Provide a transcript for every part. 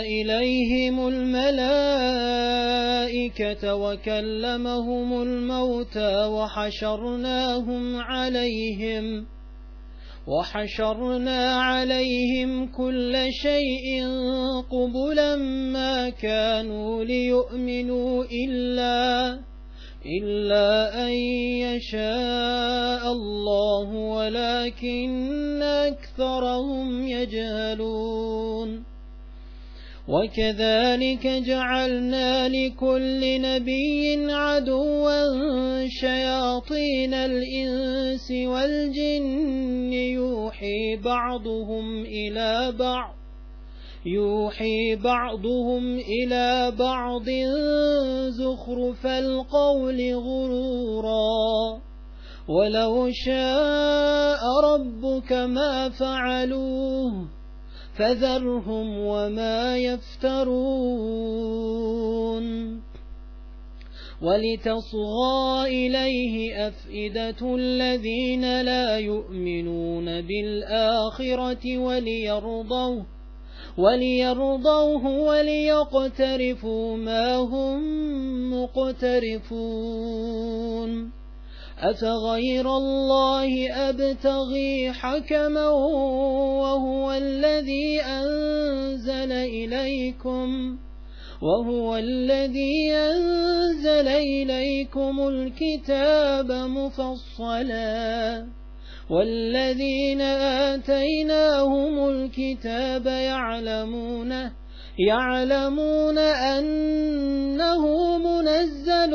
إليهم الملائكة وكلمهم الموتى وحشرناهم عليهم وحشرنا عليهم كل شيء قبلا ما كانوا ليؤمنوا إلا إلا أن يشاء الله ولكن أكثرهم يجهلون. وكذلك جعلنا لكل نبي عدوا شياطين الإنس والجن يوحي بعضهم إلى بعض يوحي بعضهم إلى بعض زخرف القول غرورا. ولو شاء ربك ما فعلوه فذرهم وما يفترون. ولتصغى إليه أفئدة الذين لا يؤمنون بالآخرة وليرضوه وليرضوه وليقترفوا ما هم مقترفون. أفغير الله أبتغي حكما وهو الذي أنزل إليكم وهو الذي أنزل إليكم الكتاب مفصلا والذين آتيناهم الكتاب يعلمونه يعلمون أنه منزل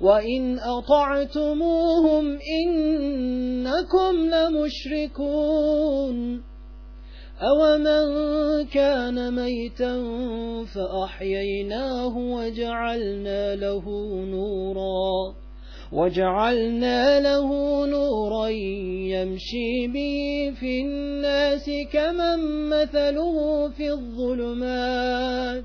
وإن أطعتموهم إنكم لمشركون أومن كان ميتا فأحييناه وجعلنا له نورا وجعلنا له نورا يمشي به في الناس كمن مثله في الظلمات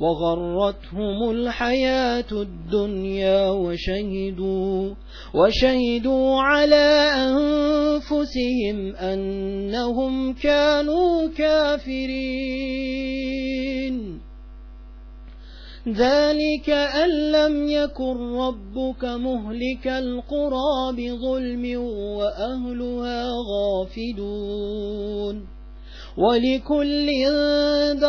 وغرتهم الحياة الدنيا وشهدوا وشهدوا على أنفسهم أنهم كانوا كافرين. ذلك أن لم يكن ربك مهلك القرى بظلم وأهلها غافلون. ولكل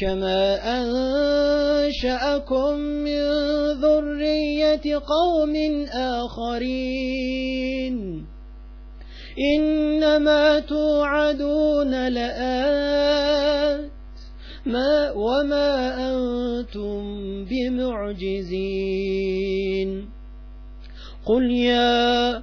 كما أنشأكم من ذرية قوم آخرين إنما توعدون لآت ما وما أنتم بمعجزين قل يا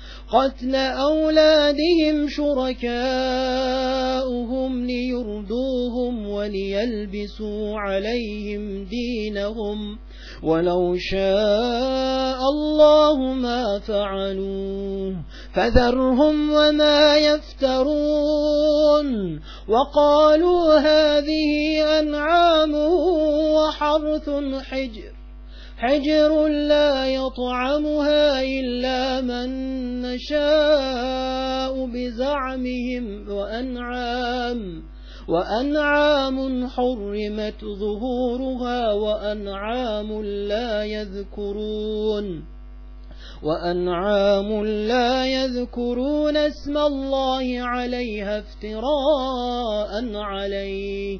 قتل أولادهم شركاؤهم ليردوهم وليلبسوا عليهم دينهم ولو شاء الله ما فعلوه فذرهم وما يفترون وقالوا هذه أنعام وحرث حجر حجر لا يطعمها إلا من نشاء بزعمهم وأنعام وأنعام حرمت ظهورها وأنعام لا يذكرون وأنعام لا يذكرون اسم الله عليها افتراء عليه.